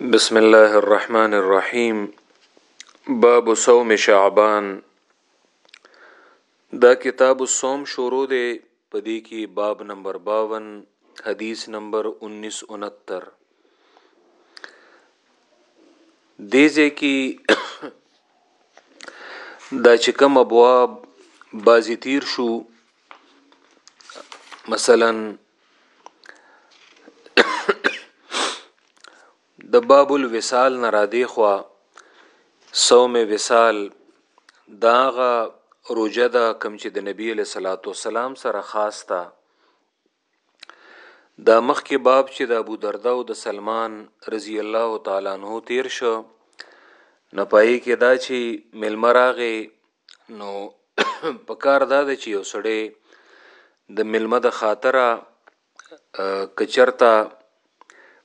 بسم الله الرحمن الرحیم باب صوم شعبان دا کتاب الصوم شروع دی په دې کې باب نمبر 52 حدیث نمبر 1969 دیزه کې دا چې کوم ابواب بازی تیر شو مثلا د باب الوصال نه را دی خو صوم وصال داغه روجه ده کوم چې د نبی له صلوات والسلام سره خاص تا دا مخکې باب چې د ابو درده او د سلمان رضی الله تعالی عنہ تیر شو نه پای کې دا چې ملمراغه نو په کار دا دی چې یو سړی د ملمه د خاطره کچرتا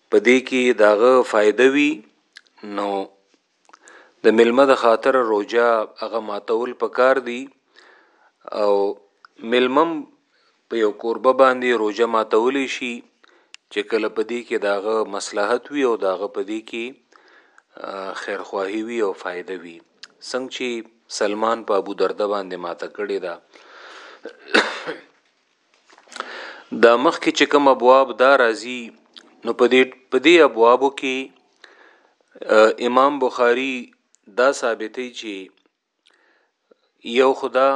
په دې کې داغه فائدہ وی نو د ملمه د خاطر روجا هغه ماتول پکار دی او ملمم په یو کوربه باندې روژه ماتولی شي چې کله په دې کې د هغه مصلحت وي او د هغه په دې کې خیرخواهي وي او فایده وي څنګه چې سلمان په ابو درده باندې ماته کړې ده دا مخکې چې کوم ابواب دا راځي نو په دې په دې ابوابو کې امام بخاری دا ثابتې چې یو خدا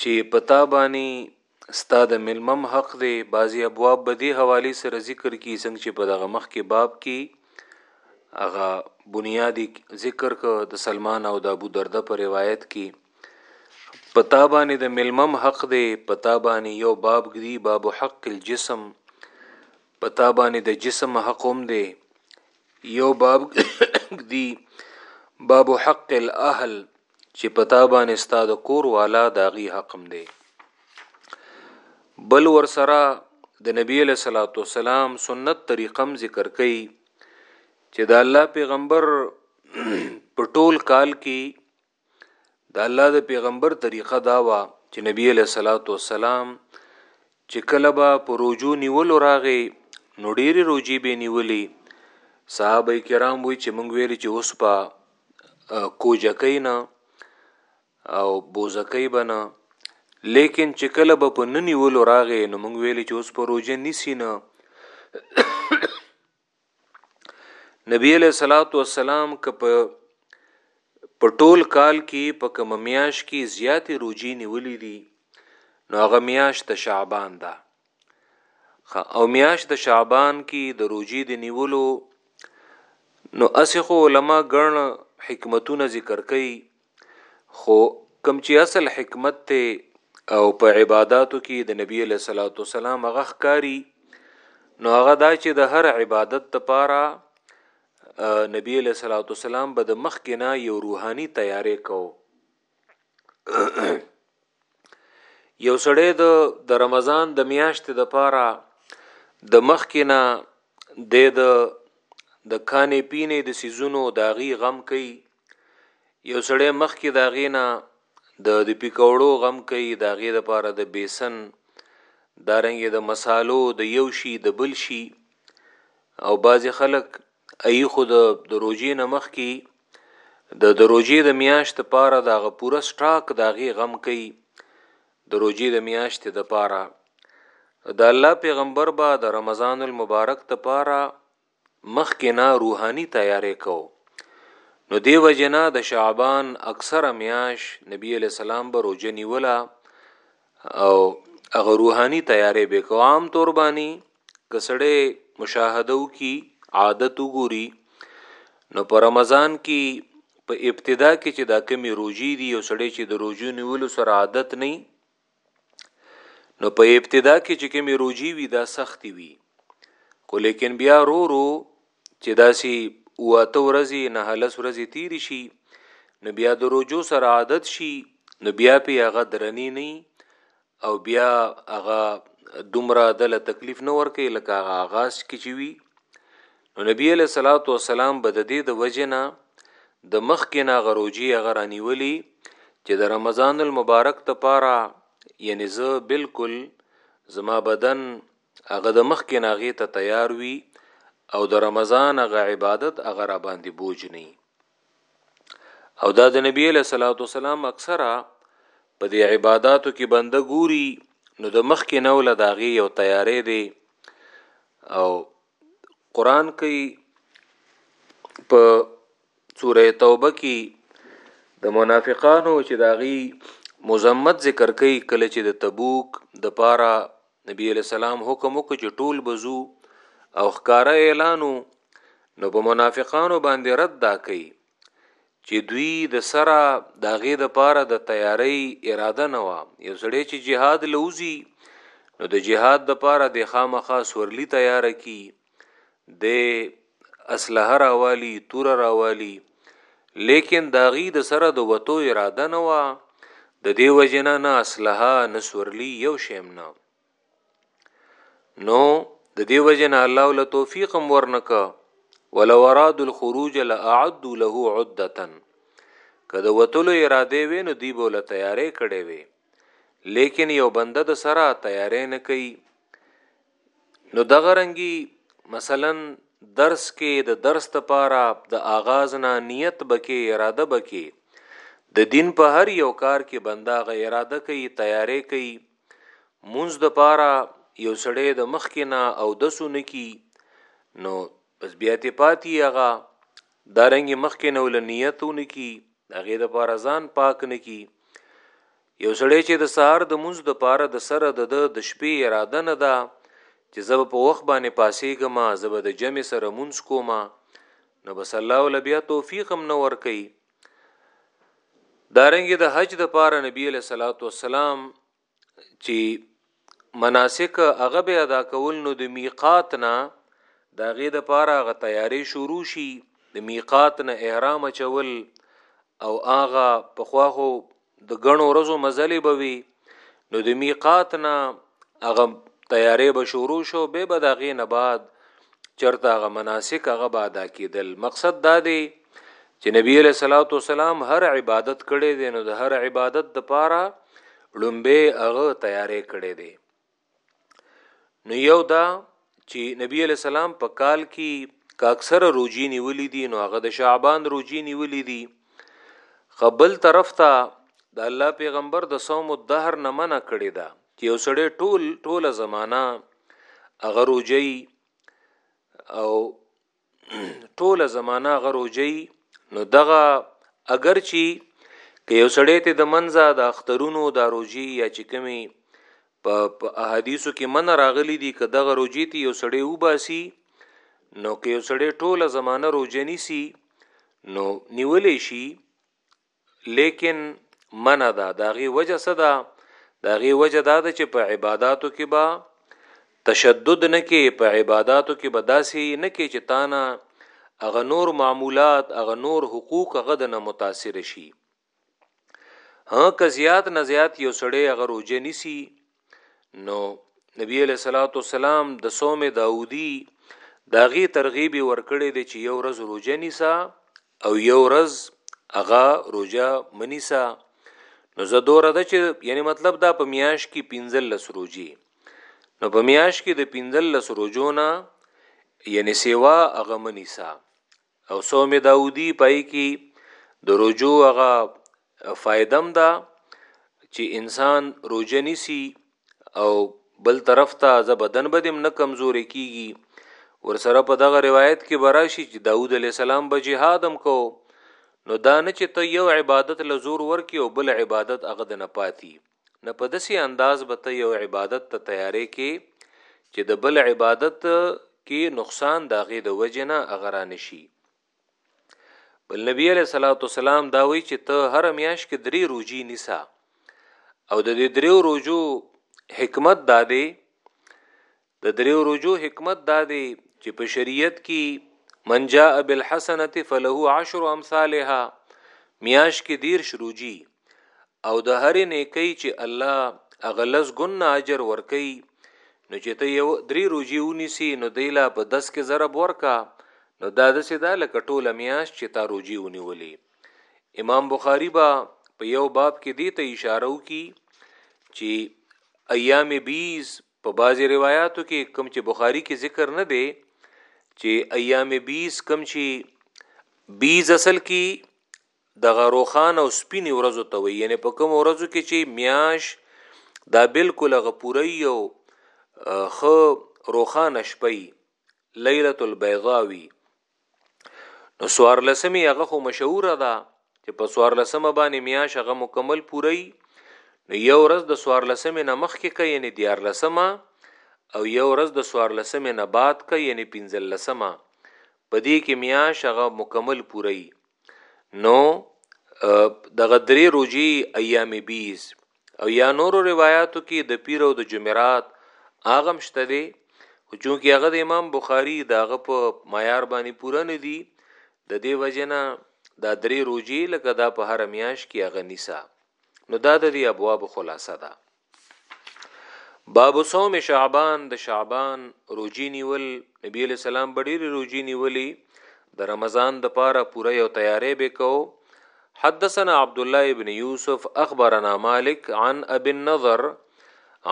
چې پتا باندې ستا د ملمم حق دی بعضی ابواب به دی حوالی سره ذکر کی څنګه چې په دغه مخ کې باب کې هغه بنیادی ذکر کو د سلمان او د ابو درده په روایت کې پتا باندې د ملمم حق دی پتا باندې یو باب دی باب حق الجسم پتا باندې د جسم حق هم دی یو باب دی باب حق الاهل چې پتا باندې استاد کور والا داغي حقم دی بل ور سره د نبی له صلوات و سلام سنت طریقم ذکر کړي چې د الله پیغمبر په ټول کال کې د الله د پیغمبر طریقه دا وه چې نبی علیه الصلاۃ والسلام چې کله به په روجو نیولو راغی نو ډېری روجي به نیولې صحابه کرام وی چې مونږ ویل چې اوس په کوجکې نه او بوزکې بنه لیکن چې کله به په ننیولو راغې نو مونږ ویل چې اوس په روجه نیسی نه نبی علیہ الصلوۃ والسلام ک په په ټول کال کې په کوم میاش کې زیاتې روزي نیولې دي نو هغه میاش د شعبان ده او میاش د شعبان کې د روزي د نیولو نو اسخو علما ګڼ حکمتونه ذکر کوي خو کوم چې اصل حکمت ته او په عبادتو کې د نبی له صلوات والسلام هغه ښکاری نو هغه دا چې د هر عبادت لپاره نبی له صلوات والسلام به د مخ کې نه یو روحاني تیارې کو یو سړی د د رمضان د میاشتې د پاره د مخکې نه د د د کانې پینې د سیزونو داغي غم کوي یو سړی مخکې دا غینا د د پکوړو غم کوي دا غي د پاره د بیسن دارنګ د مسالو د یو شي د بل شي او بعضی خلک ای خو د د روژې نه مخکې د د روژې د میاشت لپاره د هغه پوره سټاک د هغې غم کوي د روژې د میاشتې دپاره د الله پیغمبر به د رمضان المبارک دپاره مخکې نه روحاني تیارې کو نو دی وجنا د شعبان اکثره میاش نبی علی السلام به روژه نیوله او هغه روحاني تیارې به کو عام طور باندې که سړی مشاهده وکي عادت وګوري نو په رمضان کې په ابتدا کې چې دا کمی روجي دي او سړی چې د روجو نیولو سره عادت نه نو په ابتدا کې چې کمی روجي وي دا سختي وي خو لیکن بیا رو رو چې داسي واته ورځي نه هلس ورځي تیر شي نو بیا د روجو سره عادت شي نو بیا په هغه درنی نه او بیا هغه دومره دله تکلیف نه ورکې لکه هغه آغاز کې چې وی نو نبی علیہ الصلوۃ والسلام بد دې د وجنه د مخ کې نا غروجی هغه رانیولی چې د رمضان المبارک ته پاره یعنی زه بالکل زما بدن هغه د مخ کې ناغه ته تیار وی او د رمضان هغه عبادت هغه را باندې بوج نه او دا د نبی له صلوات و سلام اکثره په دې عبادتو کې بنده ګوري نو د مخ کې نو له داغي یو تیارې دی او قران کې په سوره توبه کې د منافقانو چې داغي مزمت ذکر کوي کله چې د تبوک د پاره نبی علیہ السلام حکم وکړ چې ټول بزو او ښکارا اعلانو نو په منافقانو باندې رد دا کوي چې دوی د سره داغه د پاره د تیاری اراده نه و یو سړی چې جهاد لوزي نو د جهاد د پاره د خامخا سورلی تیار کی د اسلحه راوالی تور راوالی لیکن داغي د سره د وتو اراده نه وا د دې وجنه نه اسلحه نه سورلی یو شیم نه نو د دې وجنه الله ول توفیق هم ورنک ولو اراد الخروج لاعد له عده کده وتلو اراده وینو دی بول تیارې کړي وي لیکن یو بنده د سره تیارې نه کوي نو دغه رنګي مثلا درس کې د درس د پاره د آغاز نه نیت بکې اراده بکې د دین په هر یو کار کې بندا غ اراده کوي تیارې کوي مونږ د پاره یو سړی د مخ کې نه او د سونه کی نو بس بیا ته پاتې هغه دارنګ مخ کې نه ول نیتونه کی هغه د پاره ځان پاک نه کی یو سړی چې د سهار د منځ د پاره د سره د د شپې اراده نه ده چې زب په وخت باندې پاسې ګما زب د جمع سره منځ کوما نو بس الله ول بیا توفیق هم نه ور کوي دارنګ د حج د پاره نبی له صلوات و سلام چی مناسک هغه به ادا کول نو د میقات نه د هغې د پاره هغه تیارې شروع شي د میقات نه احرام اچول او هغه پخوا خو د ګڼو ورځو مزلې به وي نو د میقات نه هغه تیارې به شروع شو به به د هغې نه بعد چرته هغه مناسک هغه به ادا کېدل مقصد دا دی چې نبی علیہ الصلوۃ والسلام هر عبادت کړي دي نو د هر عبادت د پاره لومبه هغه تیارې کړي دي نو یو دا چې نبی علیہ السلام په کال کې کا اکثر روزي نیولې دي نو هغه د شعبان روزي نیولې دي قبل طرف ته د الله پیغمبر د صوم الدهر نه منع کړي دا چې یو سړی ټول ټوله زمانہ هغه روزي او ټوله زمانہ غروجی نو دغه اگر چی که یو سړی ته د منځه د اخترونو د روجی یا چې کمی په احادیثو کې من راغلی دي که دغه روجی ته یو سړی وباسي نو که یو سړی ټوله زمانه روجه نیسی نو نیولې شي لیکن منع ده دا غي وجه څه ده دا غي وجه دا ده چې په عبادتو کې با تشدد نه کې په عبادتو کې به داسي نه کې چې تانا اغه نور معمولات اغه نور حقوق اغه د نه متاثر شي ها که زیات نه زیات یو سړی اغه روزه نیسی نو نبی علیہ الصلوۃ والسلام د صوم داودی داغي ترغیب ورکړي دی چې یو ورځ روزه نیسا او یو ورځ اغا روزه منیسا نو زه دوره د چې یعنی مطلب دا په میاش کې پنځل لس روزي نو په میاش کې د پنځل لس روزونه یعنی سیوا اغه منیسا او صوم داودی پای کی د روجو هغه فائدم ده چې انسان روجه نیسی او بل طرف ته ز بدن بدیم نه کمزورې کیږي ورسره په دغه روایت کې براشي چې داوود علی السلام به جهادم کو نو دا نه چې ته یو عبادت لزور ورکی او بل عبادت هغه د نه پاتی نه په دسې انداز به ته یو عبادت ته تیارې کې چې د بل عبادت کې نقصان د هغې د وجې نه هغه را نه شي بل نبی علیه صلات وسلام دا وایي چې ته هر میاش کې درې روجي نیسا او د دې دریو روجو حکمت دا دی د دريو روژو حکمت دا دی چې په شريعت کې من جاء بالحسنة فله عشر امثالها مياشت کې ديرش روژي او د هرې نيکۍ چې الله هغه لس ګنه اجر ورکوي نو چې ته یو درې روژې ونیسي نو دی لا په دس کې ضرب ورکا نو دا داسې ده لکه ټوله میاشت چې تا روژې ونیولې امام بخاری با په یو باب کې دی ته اشاره وکي چې ایام بیز په بعضی روایاتو کی کوم چی بخاری کی ذکر نه دی چی ایام بیز کوم چی بیز اصل کی دغه روخان او سپینی ورځو ته وی یعنی په کوم ورځو کی چی میاش دا بالکل غ پوره یو خ روخان شپی لیلۃ البیضاوی نو سوار لسمی هغه خو مشهور ده چې په سوار لسمه باندې میاش هغه مکمل پوری نو یو ورځ د سوار لسمه نه مخ کې کوي یعنی دیار لسمه او یو ورځ د سوار لسمه نه بعد کوي یعنی پنځل لسمه په دې کې میاش هغه مکمل پوری نو دغه درې روجي ایام بیز او یا نورو روایتو کې د پیر او د جمعرات اغم شته دی چونکی هغه د امام بخاری داغه په معیار باندې پوره نه دی د دې وجنه دا درې روجي لکه دا په هر میاش کې هغه نیسا نو دا د دې ابواب خلاصه ده باب صوم شعبان د شعبان روجی نیول نبی علیہ السلام بډیر روجی نیولی د رمضان د پاره پوره یو تیارې به کو حدثنا عبد الله ابن يوسف اخبرنا مالك عن ابي النضر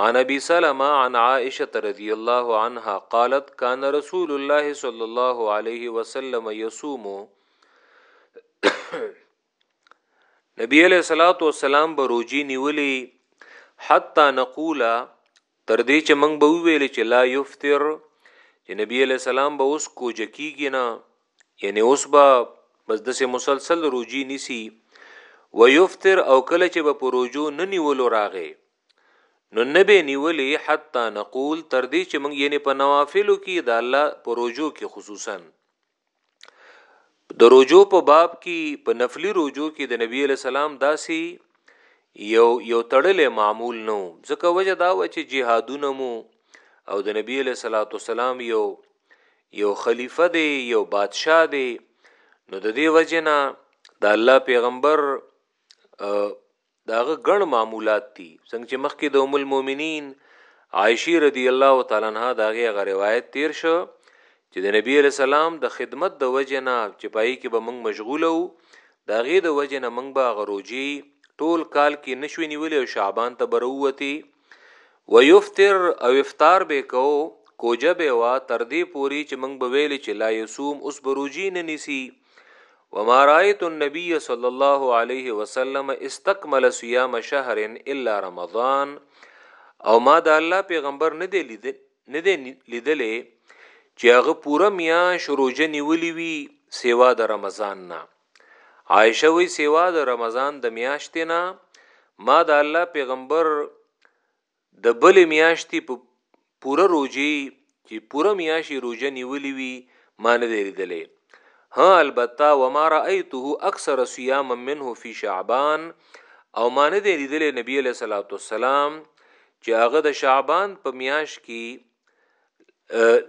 عن ابي سلمة عن عائشه رضي الله عنها قالت كان رسول الله صلى الله عليه وسلم يصوم نبی علیہ الصلوۃ والسلام به روجی نیولی حتا نقول تر دې چې موږ به ویل چې لا یفطر چې نبی علیہ السلام به اوس کوجه کیږي نه یعنی اوس به بس دسه مسلسل روجی نیسی و یفطر او کله چې به پروجو نه نیولو راغې نو نبی نیولی حتا نقول تر دې چې موږ یعنی په نوافلو کې د الله پروجو کې خصوصا د روجو په باب کې په نفلی روجو کې د نبی علی سلام داسي یو یو تړلې معمول نو ځکه وجه دا و چې جهادونه مو او د نبی علی صلوات والسلام یو یو خلیفہ دی یو بادشاه دی نو د دې وجه نه د الله پیغمبر د هغه ګڼ معمولات دي څنګه چې مخکې د ام المؤمنین عائشه رضی الله تعالی عنها دا هغه روایت تیر شو چې د نبی علی سلام د خدمت د وجه نه چې پای کې به موږ مشغوله وو دا غي د وجه نه موږ به غروجي ټول کال کې نشوي نیولې او شعبان ته بروتي ويفطر او افطار به کو کوجه به وا تر دې پوری چې موږ به ویل چې لا یصوم اوس بروجی نه نیسی وما رايت النبي صلى الله عليه وسلم استكمل صيام شهر الا رمضان او ما د الله پیغمبر نه دی لید نه دی لیدلې چې هغه پوره میاش روزه نیولې وي سیوا د رمضان نه عائشه وی سیوا د رمضان د میاشتې نه ما د الله پیغمبر د بل میاشتې په پوره روزي چې پوره میاشي روزه نیولې وي ما نه دی لیدلې ها البته وما رايته اکثر صيام منه في شعبان او ما نه دی لیدلې نبی له صلوات والسلام چې هغه د شعبان په میاش کې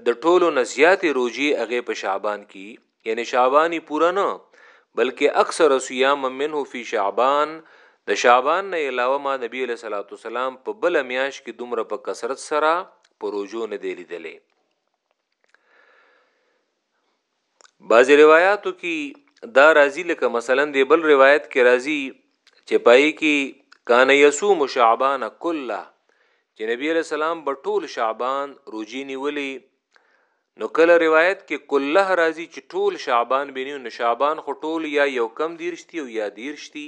د ټولو نه زیاتې روزي هغه په شعبان کې یعنی شعبانی پورا نه بلکې اکثر صيام منه فی شعبان د شعبان نه علاوه ما نبی له صلوات والسلام په بل میاش کې دومره په کثرت سره پروجو نه دی لیدلې بعضی روایاتو کی دا راضی لکه مثلا دی بل روایت کی راضی چې پای کی کان یصوم شعبان کله چې نبی علیہ السلام به ټول شعبان روجی نیولی نو کله روایت کې کله راضی چې ټول شعبان بینیو نو شعبان خو ټول یا یو کم دیرشتي او یا دیرشتي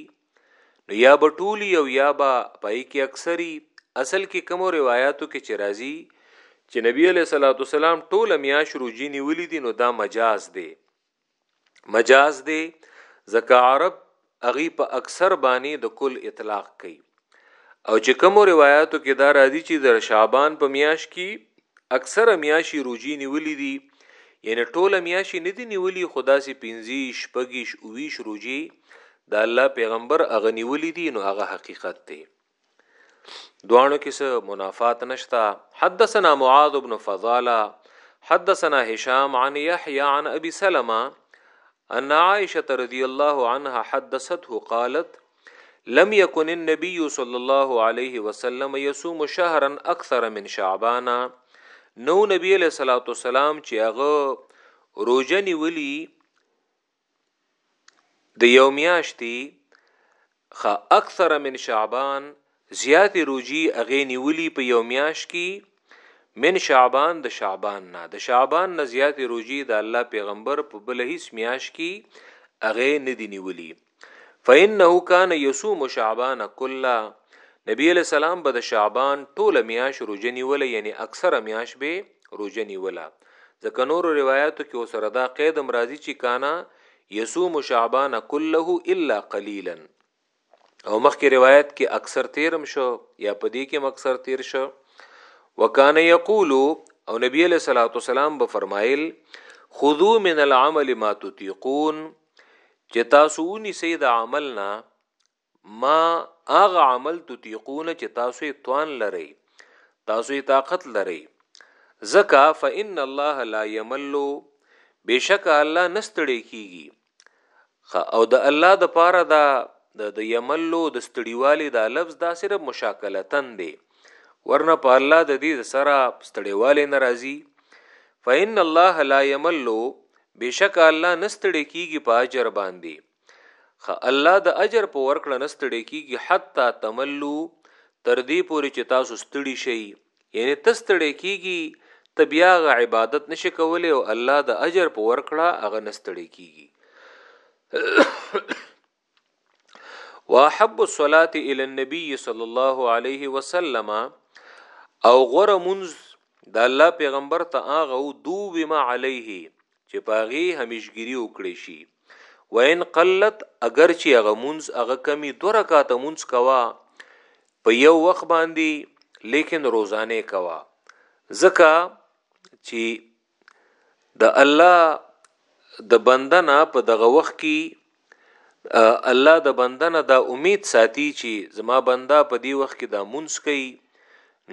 نو یا به ټولی او یا به پای کې اکثری اصل کې کوم روایتو کې چې راځي چې نبی علیه الصلاۃ والسلام ټوله میاش روزي نیولې دي نو دا مجاز دی مجاز دی ځکه عرب اغي په اکثر باندې د کل اطلاق کوي او چې کوم روایتو کې دا راځي چې د شعبان په میاش کې اکثر میاشي روزي نیولې دي یعنی ټوله میاشي نه دي نیولې خدا سي 15 شپږیش اویش روزي د الله پیغمبر هغه نیولي دي نو هغه حقیقت دی دوانو کې څه منافات نشتا حدثنا معاذ بن فضاله حدثنا هشام عن يحيى عن ابي سلمة ان عائشه رضي الله عنها حدثته قالت لم يكن النبي صلى الله عليه وسلم يصوم شهرا اكثر من شعبان نو نبی له صلوات والسلام چې هغه روزه نیولی د یو میاشتی خه اکثر من شعبان زیاتې روژی هغې نیولی په یو میاشت کی من شعبان د شعبان نه د شعبان نه زیاتې روژی د الله پیغمبر په بل هیڅ میاشت کی هغې ندی نیولی فانه کان یصوم شعبان کله نبی علیہ السلام به د شعبان ټوله میاش روژه نیوله یعنی اکثر میاش به روژه نیوله ځکه نورو روایتو کې وسره دا قید هم راځي چې کانا یصوم شعبان كله الا قليلا او مخکې روایت کې اکثر تیرم شو یا په دې کې مکثر تیر شو وکانه یقول او نبی له صلوات والسلام به فرمایل خذو من العمل ما تطيقون چې تاسو ونی سید عملنا ما هغه عمل تطیقون چې تاسو یې توان لرئ تاسو یې طاقت لرئ ځکه فإن الله لا یمل بشک الله نستړی کیږي او د الله د پاره دا د د یملو د ستړیوالي دا لفظ دا صرف مشاکلتن دی ورنه په الله د دې سره ستړیوالي ناراضي فإن الله لا یملو بشک الله نستړی کیږي په اجر باندې خ الله د اجر په ورکړه نستړې کیږي حتی تملو تر دې پورې چې تاسو ستړي شئ یعنی تستړې کیږي ته بیا غ عبادت نشي کولای او الله د اجر په ورکړه هغه نستړې کیږي واحب الصلاه الى النبي صلى الله عليه وسلم او غره منز د الله پیغمبر ته هغه دوه ما عليه چې په هغې همیشګیري وکړی شي وان قلت اگر چې هغه مونږ هغه کمی دو رکعاته مونږ کوا په یو وخت باندې لیکن روزانه کوا زکه چې د الله د بندنه په دغه وخت کې الله د بندنه دا امید ساتي چې زما بندا په دې وخت کې دا مونږ کوي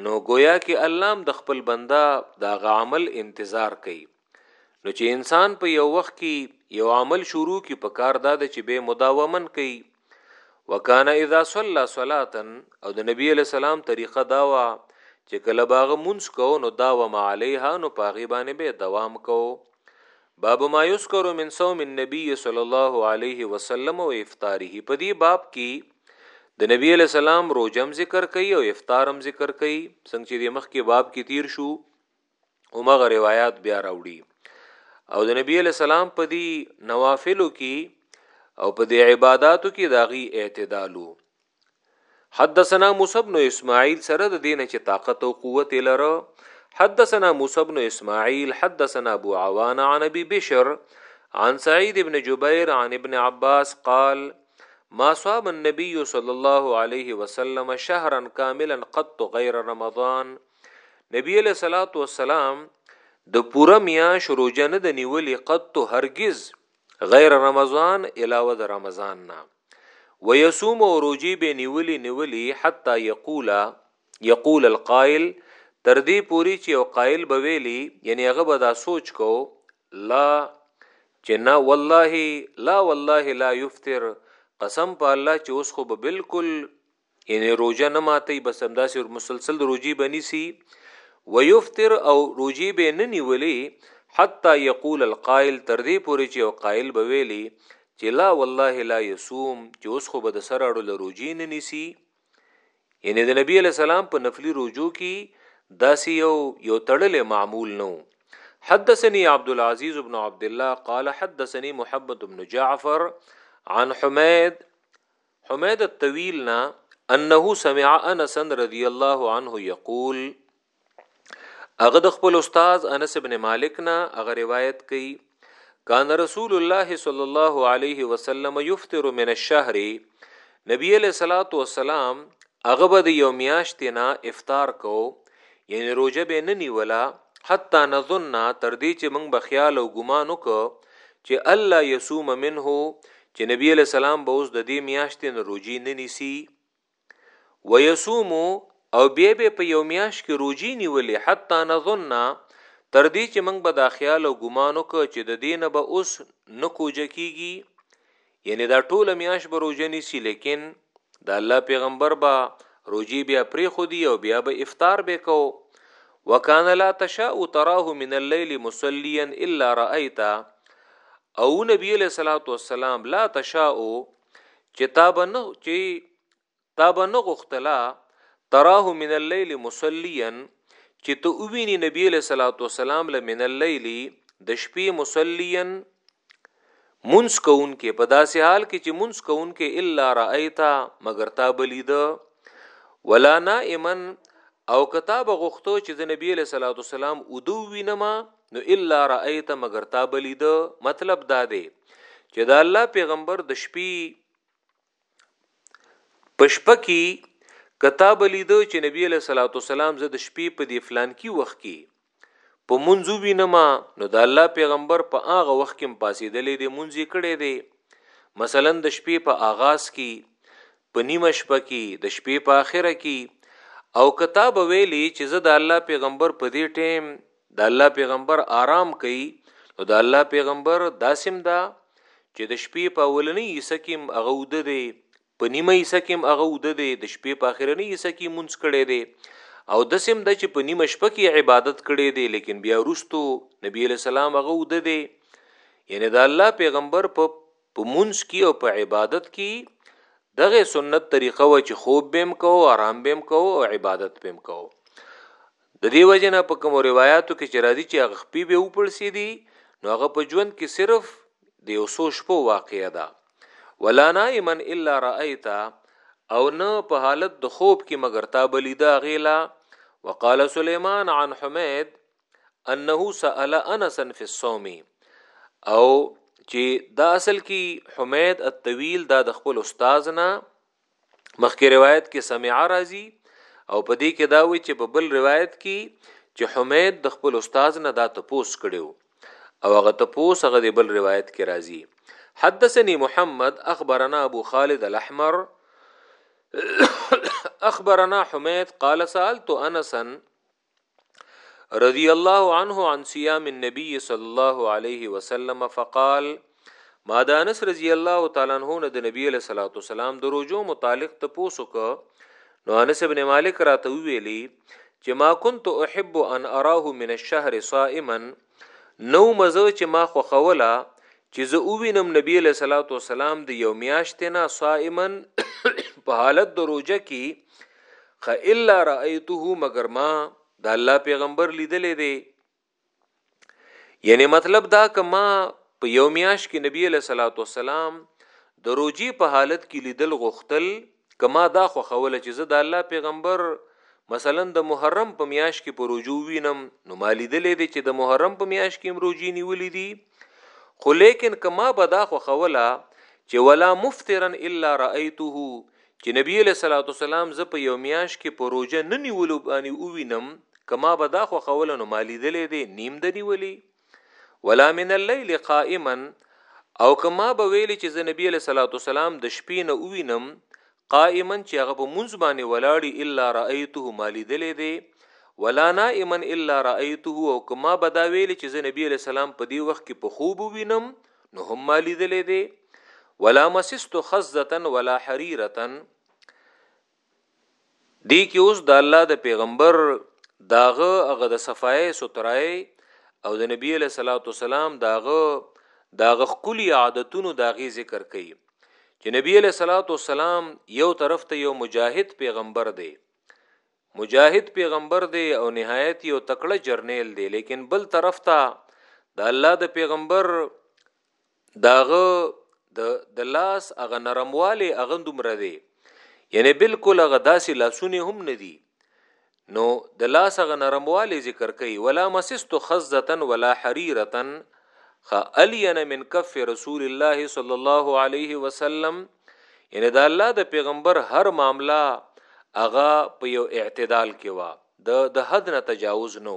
نو گویا کې الله د خپل بندا دا غ عمل انتظار کوي نو چې انسان په یو وخت کې یو عمل شروع کی په کار دا چې به مداومن کوي وکانه اذا صلى صلاه او د نبی له سلام طریقه دا وا چې کله باغ مونږ کو نو دا و ما علیها نو پاغي باندې به دوام کو باب ما یذکر من صوم النبی صلی الله علیه وسلم او افطاره په دې باب کې د نبی له سلام روزم ذکر کوي او افطارم ذکر کوي څنګه چې د مخ کې باب کې تیر شو همغه روایت بیا راوړي او د نبی علی سلام په دی نوافلو کې او په دی عبادتو کې داغي اعتدالو حدثنا موسی بن اسماعیل سره د دین چې طاقت او قوت لره حدثنا موسی بن اسماعیل حدثنا ابو عوان عن ابي بشر عن سعيد بن جبير عن ابن عباس قال ما صاب النبي صلى الله عليه وسلم شهرا كاملا قط غير رمضان قال نبی علیہ الصلوۃ والسلام د پوره میا شروجه نه د نیولې قط هرگز غیر رمضان علاوه د رمضان نه ويصوم او روجي به نیولې نیولې حتا یقول یقول القائل تر دې پوری چې او قائل به ویلي یعنی هغه به دا سوچ کو لا چې نه والله لا والله لا یفطر قسم په الله چې اوس خو به بالکل یعنی روژه نه ماتوي بس همداسې مسلسل د روژې به نیسي ویفطر او روژې به نه نیولې حتی یقول القائل تر دې پورې چې یو قائل به ویلي چې لا والله لا یصوم چې اوس خو به د سره اړو له روژې نه نیسي یعنی د نبی علی سلام په نفلی روژو کې داسې یو یو تړلې معمول نو حدثني عبد العزيز بن عبد الله قال حدثني محمد بن جعفر عن حميد حمید الطویل نا انه سمع انس رضی الله عنه یقول اغه د خپل استاد انس ابن مالک نا اغه روایت کئ کان رسول الله صلی الله علیه وسلم یفطر من الشهر نبی علیہ الصلوۃ والسلام هغه به د یو میاشتې نه افطار کوو یعنی روژه به نه نیوله حتی نظن تر دې چې موږ به خیال او ګمان وکړو چې الله یصوم منه چې نبی علیه السلام به اوس د دې میاشتې نه روژې نه نیسي ویصوم او بیا به په یو میاش کې روژې نیولې حتی نظن تر دې چې موږ به دا خیال او ګمان وکړو چې د دې نه به اوس نه کوجه کیږي یعنی دا ټوله میاشت به روژه نیسی لیکن د الله پیغمبر به روژی بیا پریخودی او بیا به افطار به کو وکان لا تشاء تراه من الليل مصليا الا رايت او نبی علیہ الصلوۃ والسلام لا تشاء چې تا به نه چې تا به نه غوښتلا تراه من اللیل مصلیا چې ته وویني نبی علیه الصلاة والسلام له من اللیل د شپې مصلیا منس کون کې په داسې حال کې چې منس کون کې الا رایتا مگر تا بلید ولا نائما او کتاب غختو چې د نبی له صلوات والسلام ودو وینما نو الا رایت مگر تا بلید مطلب دا دی چې دا الله پیغمبر د شپې په شپه کې کتاب لیدو چې نبی له صلوات والسلام زه د شپې په دی فلان کې وخت کې په منځو وینما نو د الله پیغمبر په هغه وخت کې پاسېدلې دی منځي کړي دی مثلا د شپې په آغاز کې په نیمه شپه کې د شپې په اخره کې او کتاب ویلي چې زه د الله پیغمبر په دې ټیم د الله پیغمبر آرام کوي نو د الله پیغمبر داسم دا چې د شپې په اولنۍ حصہ کې هغه وده دی په نیمه حصہ کې هغه وده دی د شپې په اخرنۍ حصہ کې مونږ کړي دی او د سم د چې په نیمه شپه کې عبادت کړي دی لیکن بیا وروسته نبی له سلام هغه وده دی یعنی د الله پیغمبر په په مونځ کی او په عبادت کی دغه سنت طریقه و چې خوب بیم کو آرام بیم کو او عبادت بیم کو د دې وجنه په کوم روایتو کې چې راځي چې هغه خپې به وپړسې دي نو هغه په ژوند کې صرف د یو سو شپو واقعیا ده ولا نائمن الا رایتا او نه په حالت د خوب کې مگر تا بلیدا غیلا وقال سليمان عن حمید انه سأل انسا فی الصوم او چې دا اصل کې حمید الطویل دا د خپل استاد نه مخکې روایت کې سمع راځي او په دې کې دا وی چې په بل روایت کې چې حمید د خپل استاد نه دا تپوس کړو او هغه تپوس هغه د بل روایت کې راځي حدثني محمد اخبرنا ابو خالد الاحمر اخبرنا حمید قال سالت انسا رضی الله عنه عن صيام النبي صلى الله عليه وسلم فقال ما د انس رضی الله تعالی عنہ نه د نبی له صلوات والسلام د روزو متعلق ته پوسو ک نو انس ابن مالک راته ویلی چې ما كنت احب ان اراه من الشهر صائما نه ومه زه چې ما خوښوله چې زه ووینم نبی علیه الصلاۃ والسلام د یو میاشتې نه صائمن په حالت د روزه کې خ الا رایته مگر ما د الله پیغمبر لیدلې دی یعنی مطلب دا کما په یو میاش کې نبی علیہ الصلوۃ والسلام د روزي په حالت کې لیدل غختل که ما دا خوښوله چې زه د الله پېغمبر مثلا د محرم په میاشت کې په روژو وینم نو ما لیدلې دي چې د محرم په میاشت کې هم روژې نیولې دي خو لیکن که ما به دا خوښوله چې ولا مفترن الا رأیته چې نبی له صلوات والسلام ز په یو میاش کې په روزه نه نیولو باندې اووینم کما به دا خو خوله نو مالی دلې دې نیم د نیولې ولا من الليل قائما او کما به ویلی چې زه نبی علیہ الصلوۃ والسلام د شپې نه وینم قائما چې هغه په منځ باندې ولاړی الا رایته مالی دلې دی ولا نائما الا رایته او کما به دا ویلی چې زه نبی علیہ السلام په دې وخت کې په خوب وینم نو هم مالی دلې دی ولا مسست خزتا ولا حریرتا دی کې اوس د الله د پیغمبر داغه هغه د صفای سترای او د نبی له صلوات والسلام داغه داغه خولي عادتونو داغه ذکر کوي چې نبی له صلوات والسلام یو طرف ته یو مجاهد پیغمبر دی مجاهد پیغمبر دی او نهایت یو تکړه جرنیل دی لیکن بل طرف ته د الله د پیغمبر د هغه د د لاس هغه نرموالی هغه دومره دی یعنی بالکل هغه داسې لاسونه هم نه دي نو د لاس هغه نرموالی ذکر کوي ولا مسست خزه ولا حریره خالین من کف رسول الله صلی الله علیه وسلم یعنی دا الله د پیغمبر هر معاملہ هغه په یو اعتدال کې وا د د حد نه تجاوز نو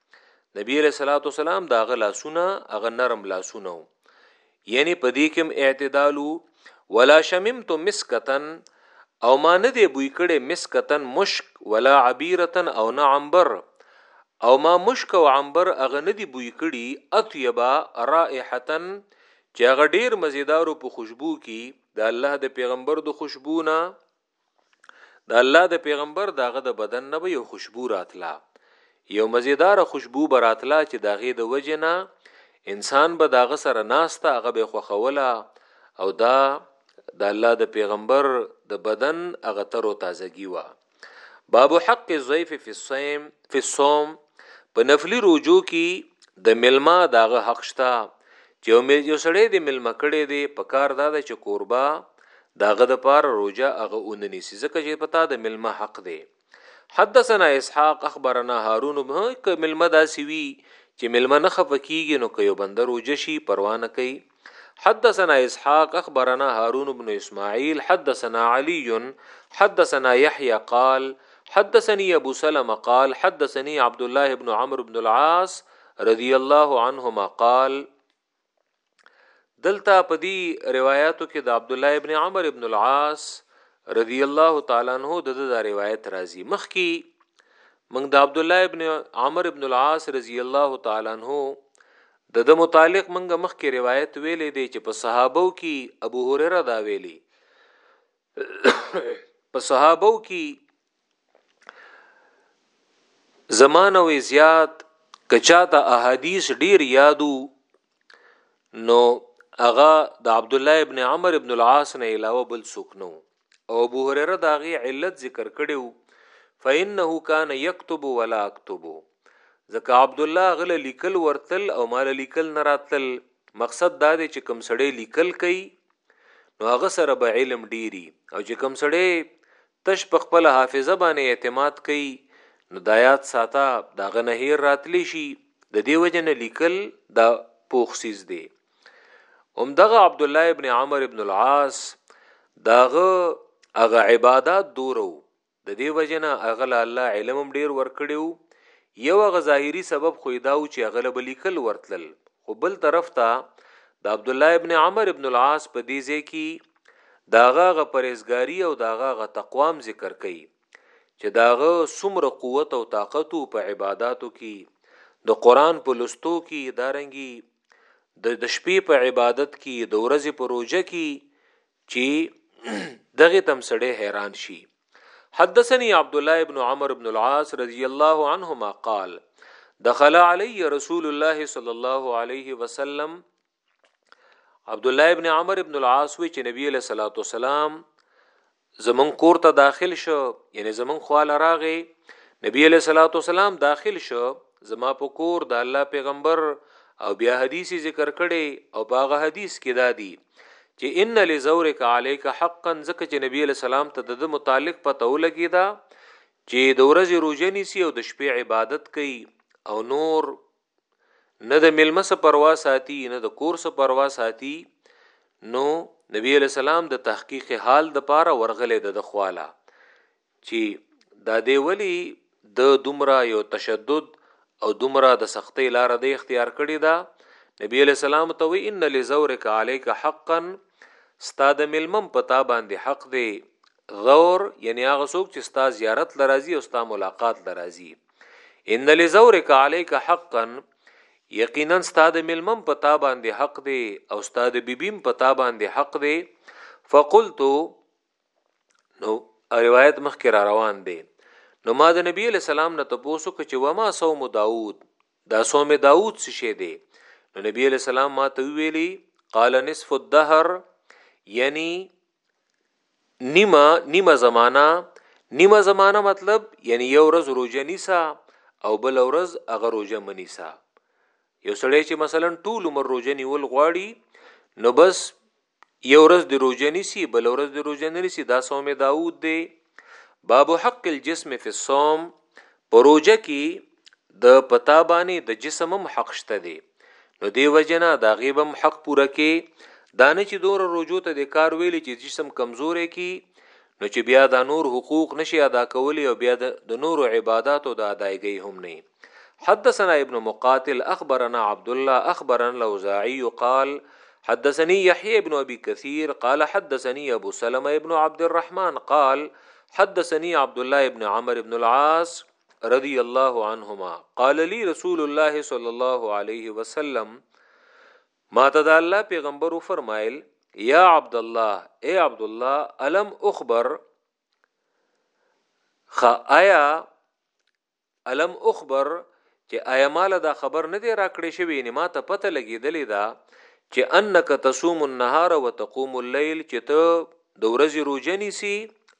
نبی علیہ الصلوۃ والسلام دا غ لاسونه هغه نرم لاسونه یعنی په دې کوم اعتدال ولا شممت مسکتن او ما نه دی بوی کړي مسکتن مشک ولا عبیرتن او نه عنبر او ما مشک او عنبر هغه نه دی بوی کړي اطیبا رائحتن چې هغه ډیر مزیدارو په خوشبو کې د الله د پیغمبر د خوشبو نه د الله د پیغمبر داغه د بدن نه به یو خوشبو راتلا یو مزیدار خوشبو براتلا چې داغه د وجه نه انسان به داغه سره ناسته هغه به خوخوله او دا د الله د پیغمبر د بدن هغه تر او تازگی وا باب حق الضيف في الصيم في الصوم په نفلی روجو کې د ملما داغه حق شته چې یو سړی د ملما کړي دی په کار دا چې قربا د هغه د پاره روجا هغه اون نیسی ځکه چې په تا د ملما حق دی حدثنا اسحاق اخبرنا هارون به ک ملما داسي وی چې ملما نه خفکیږي نو کيو بندر وجشي پروانه کوي حدثنا اسحاق اخبرنا هارون بن اسماعيل حدثنا علي حدثنا يحيى قال حدثني ابو سلمة قال حدثني عبد الله بن عمرو بن العاص رضي الله عنهما قال دلته په دې روایتو کې د عبد الله ابن عمر ابن العاص رضی الله تعالی عنہ د د روایت راځي مخکي موږ د عبد الله ابن عمر ابن العاص رضی الله تعالی عنہ د د متعلق موږ مخکي روایت ویلې دی چې په صحابو کې ابو هريره دا ویلي په صحابو کې زمانه وی زیات کچا ته احادیث ډیر یادو نو اغا د عبد الله ابن عمر ابن العاص نه علاوه بل څوک نو او ابو هريره دا غي علت ذکر کړو فانه کان یكتب ولا اكتب ځکه عبد الله غل لیکل ورتل او مال لیکل نه راتل مقصد دا دی چې کوم سړی لیکل کوي نو هغه سره به علم ډیری او چې کوم سړی تش په خپل حافظه باندې اعتماد کوي نو دایات ساته دا غنهیر راتلی شي د دې وجه نه لیکل دا پوخسیز دی هم دغه عبد الله ابن عمر ابن العاص داغه هغه عبادت دورو د دې وجې نه هغه له الله علم هم ډېر ورکړی وو، یو هغه ظاهري سبب خو یې دا وو چې هغه له به لیکل ورتلل، خو بل طرف ته د عبدالله ابن عمر ابن العاص په دې ځای کښې د هغه هغه پرهېزګاري او د هغه هغه تقوا هم ذکر کوي چې د هغه څومره قوت او طاقت وو په عباداتو کښې، د قرآن په لوستو کښې، دارنګې د شپې په عبادت کښې، د ورځې په روژه کښې چی دغه تم سړی حیران شي حدثني عبد الله ابن عمر ابن العاص رضی الله عنهما قال دخل علی رسول الله صلی الله علیه وسلم عبد الله ابن عمر ابن العاص وی چې نبی له صلوات والسلام زمون کور ته داخل شو یعنی زمون خواله راغی نبی له صلوات والسلام داخل شو زما په کور د الله پیغمبر او بیا حدیث ذکر کړي او باغه حدیث کې دادی دا چې ان لزورک علیک حقا ځکه چې نبی علی سلام ته د متعلق پته ولګی دا چې د ورځې روزه نیسی او د شپې عبادت کوي او نور نه د ملمه سره پروا ساتي نه د کور سره پروا ساتي نو نبی علی سلام د تحقیق حال د پاره ورغله د خواله چی دادی ولی ده دومره یو تشدد او دومره د سختی لاره دی اختیار کړی ده نبی علیه السلام ته وی ان لزورک علیک حقا ستا د ملمم پتا باندې حق دی غور یعنی هغه څوک چې ستا زیارت لرازی او ستا ملاقات لرازی ان لزورک علیک حقا یقینا ستاد ملمم پتا باندې حق دی او ستاد بیبیم پتا باندې حق دی فقلت نو روایت مخکې را روان دی نو ما د نبی له سلام نه تاسو کې چې وما صوم داوود دا صوم داوود څه شه دی نو نبی له سلام ما ته ویلي قال نصف الدهر یعنی نیمه نیمه زمانہ نیمه زمانہ مطلب یعنی یو ورځ روزه نیسا او بل ورځ هغه روزه منیسا یو سړی چې مثلا ټول عمر روزه نیول غواړي نو بس یو ورځ دې روژه نیسي بله ورځ دې روژه نه نیسي دا صوم داود دی باب حق الجسم فی الصوم په روژه کې د پتا باندې د جسم هم حق شته دی نو دی وجنه دا غیب هم حق پوره کې دانه چې دور روجو ته د کار ویلې چې جسم کمزورې کی نو چې بیا دا نور حقوق نشي ادا کولی او بیا د نور عبادت او د ادایګۍ هم نه حدثنا ابن مقاتل اخبرنا عبد الله اخبرنا لوزاعي قال حدثني يحيى بن ابي كثير قال حدثني ابو سلمة بن عبد الرحمن قال حدثني عبد الله بن عمر بن العاص رضي الله عنهما قال لي رسول الله صلى الله عليه وسلم ما تدا الله پیغمبر فرمائل يا عبد الله اي عبد الله الم اخبر خا ايا الم اخبر چې آیا ما له دا خبر نه دی راکړی شوی یعنی ما ته پته لګیدلی ده چې انک تصوم النهار وتقوم الليل چې ته د ورځې روزه نیسی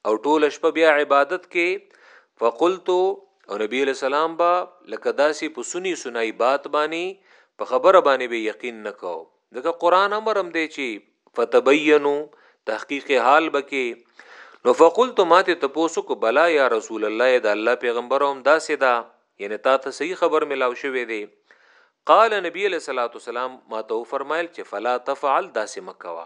او ټول شپه بیا عبادت کې فقلت او نبی له سلام با لکه داسې په سنی سنای بات باندې په خبره باندې به یقین نکاو ځکه قران امر هم دی چې فتبینو تحقیق حال بکې نو فقلت ما ته تاسو کو بلا یا رسول الله دا الله پیغمبر هم دا سدا یعنی تا ته صحیح خبر ملاو شوې دی قال نبی علیہ الصلوۃ والسلام ما ته فرمایل چې فلا تفعل دا سم کوا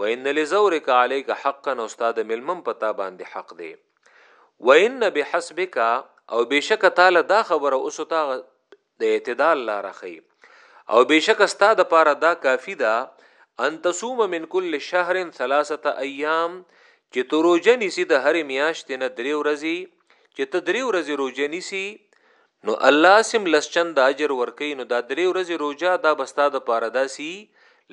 وان لزورک علیک حقا او ستا د مېلمه هم په تا باندې حق دی وان بحسبک او بېشکه تاله دا خبره اوس تا د اعتدال لاره ښیي او بېشکه ستا د پاره دا کافی ده ان تصوم من کل شهر ثلاثه ایام چې تو روزه نیسی د هرې میاشتې نه درې ورځې چې ته درې ورځې روزه نیسی نو الله سم لس چنده اجر ورکوي نو دا درې ورځې روژه دا به ستا د پاره داسي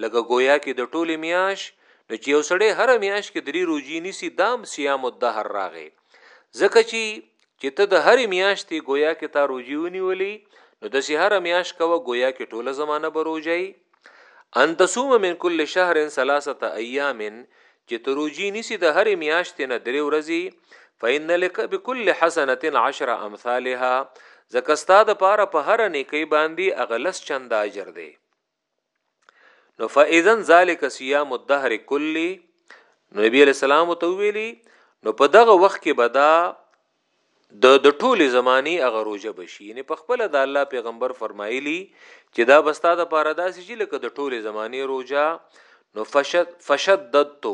لکه ګویا کې د ټولې میاش نو چې یو سړی هر میاش کې درې روژې نیسي دام صيام الدهر راغی ځکه چې چې ته د هر میاشتې ګویا کې تا روژې ونیولې نو د سهار میاش کوه ګویا کې ټوله زمانه به روژه ان تصوم من كل شهر ثلاثه ايام چې تروجی نسی د هر میاشتې نه درې ورځې فإن لك بكل حسنه عشر امثالها زکستا د پاره په هر نیکی باندې اغلس چند اجر دی نو فاذن ذالک صيام الدهر کلی نو نبی علیہ السلام ته ویلی نو په دغه وخت کې بدا د د ټولې زمانې هغه روژه به شي، يعنې پخپله د الله پېغمبر فرمايلي چې دا به ستا لپاره داسې شي لکه د ټولې زمانې روژه، نو فشددت،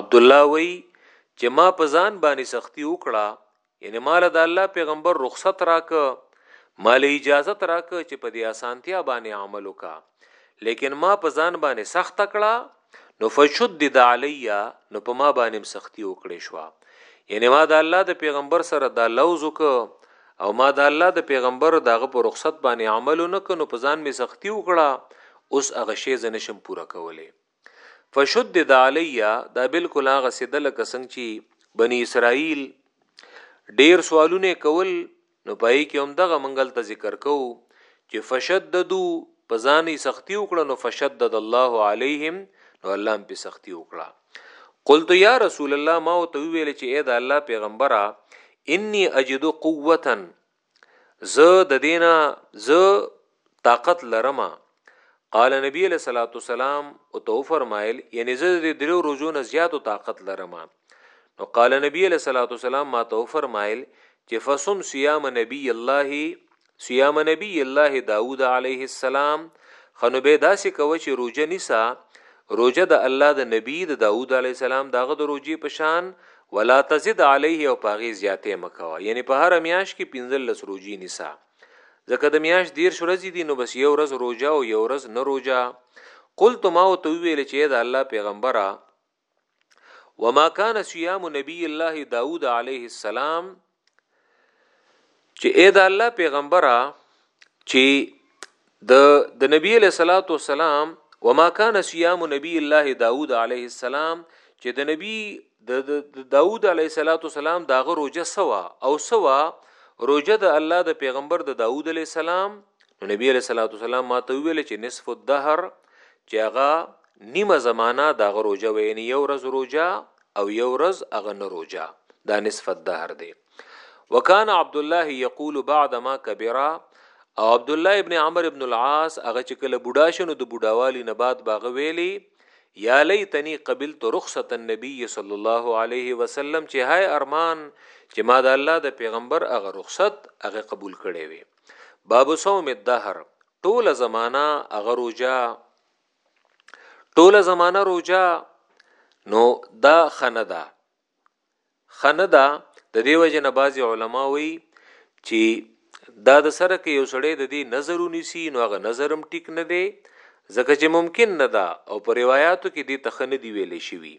عبدالله وايي چې ما په ځان باندې سختي وکړه، يعنې ماله د الله پېغمبر رخصت راکه، ماله اجازت راکه چې په دې اسانتيا باندې عمل وکړه، ليکن ما په ځان باندې سخته کړه، نو فشدد علی نو په ما باندې سختی وکړې شو یعنی ما د الله د پیغمبر سره دا لوز وک او ما د الله د پیغمبر دغه پر رخصت باندې عمل نه کنو په ځان می سختی وکړه اوس هغه شی زنه شم پوره کولې فشدد علی دا بالکل هغه سیدل کسنګ چی بنی اسرائیل ډیر سوالونه کول نو په هغه کې هم دغه موږ هلته ذکر کوو چې فشددو په ځان یې سختی وکړه نو فشدد الله علیهم نو الله هم په سختی وکړه قلت یا رسول الله ما او ته ویل چې اې د الله پیغمبره انی اجد قوتا زه د دینه زه طاقت لرمه قال نبی علیہ الصلوۃ والسلام او تو فرمایل یعنی زه د درو روزو نه زیاتو طاقت لرمه نو قال نبی علیہ الصلوۃ والسلام ما تو فرمایل چې فصم صيام نبی الله صيام نبی الله داوود علیه السلام خنو به داسې کوي چې روزه نیسا روزه د الله د نبی د داوود علیه السلام داغه د روزي په شان ولا تزد علیه او پاغي زیاته مکوا یعنی په هر میاش کې 15 روزي نیسا ځکه د میاش دیر شورزی دی نو بس یو ورځ روجا او یو ورځ نه روجا قلت ما او تو ویل چې دا الله پیغمبره وما كان صيام نبي الله داوود عليه السلام چې اې دا الله پیغمبره چې د د نبی علیه الصلاۃ والسلام وما کان صيام نبی الله داوود علیه السلام چې د نبی د داوود علیه الصلاۃ والسلام داغه روزه سوا او سوا روزه د الله د پیغمبر د داوود علیه السلام نو نبی علیه الصلاۃ والسلام ماته ویل چې نصف الدهر چې هغه نیمه زمانہ داغه روزه ویني یو ورځ روزه او یو ورځ هغه نه روزه دا نصف الدهر دی وکانه عبد الله یقول بعد ما کبرا او عبد الله ابن عمرو ابن العاص هغه چې کله بوډا شنو د بوډاوالي نه بعد باغ ویلي یا لیتنی قبلت رخصت النبی صلی الله علیه وسلم چې هاي ارمان چې ما د الله د پیغمبر هغه رخصت هغه قبول کړي وي باب صوم الدهر ټوله زمانہ هغه روزه ټوله زمانہ روزه نو دا خندا ښه نه ده د دې وجه نه بعضی علما وایي چې دا د سره کې یو سړی د دې نظر ونیسي نو هغه نظر هم ټیک نه دی ځکه چې ممکن نه ده او په روایتو کې دې تخنه دی ویل شوی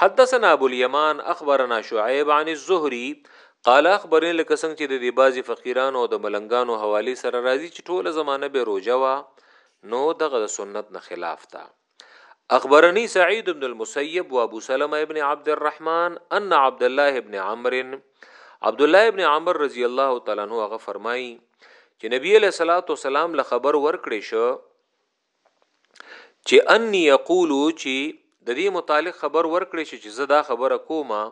حدثنا ابو اليمان اخبرنا شعيب عن الزهري قال اخبرني لکه څنګه چې د دې بازي فقيرانو او د ملنګانو حواله سره راځي چې ټوله زمانه به روجا وا نو دغه سنت نه خلاف ده اخبرني سعيد بن المسيب وابو سلمة ابن عبد الرحمن ان عبد الله ابن عمرو عبد الله ابن عمر رضی الله تعالی عنہ هغه فرمایي چې نبی له صلوات والسلام له خبر ورکړې شو چې ان یقول چې د دې متعلق خبر ورکړې شي چې زه دا خبره کومه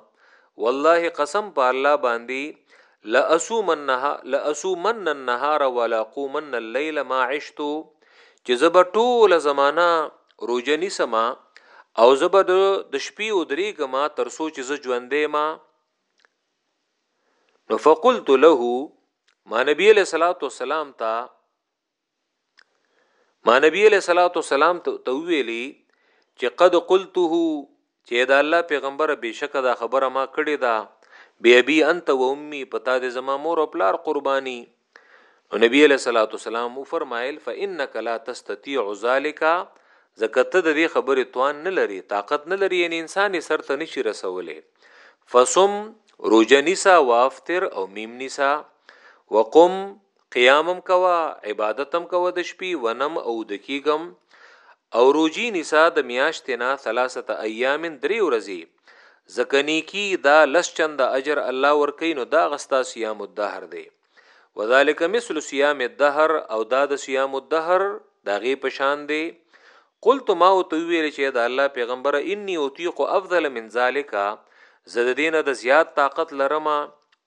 والله قسم په الله باندې لاسومنها لاسومن النهار ولا قومن الليل ما عشتو چې زه به ټوله زمانه روژه نیسم او زه به د شپې ودرېږم تر څو چې زه ژوندې ما نو فقلت له ما نبی علیہ الصلوۃ والسلام ته ما نبی علیہ الصلوۃ والسلام ته ویلي چې قد قلته چې اې د الله پېغمبره! بېشکه دا خبره ما کړې ده، بأبي أنت وأمي، په تا دې زما مور او پلار قرباني. نو نبي عليه الصلاة والسلام وفرمايل، فإنک لا تستطيع ذلک، ځکه ته د دې خبرې توان نه لرې، طاقت نه لرې، يعنې انسان يې سر ته نه شي رسولی. فصم، روژه نيسه، وأفطر، او ميم نيسه. وقم، قیام هم کوه عبادت هم کوه د شپي ونم او د کیګم او روجی نسا د میاشت نه ثلاثه ایام درې ورځي زکنی کی دا لس چند اجر الله ورکین او دا غستا صيام الدهر دی وذالک مثل صيام الدهر او دا د صيام الدهر داغه پشان دی قلت ما او تو ویل چې دا الله پیغمبر انی اوتیق افضل من ذالک زه د دینه د زیات طاقت لرم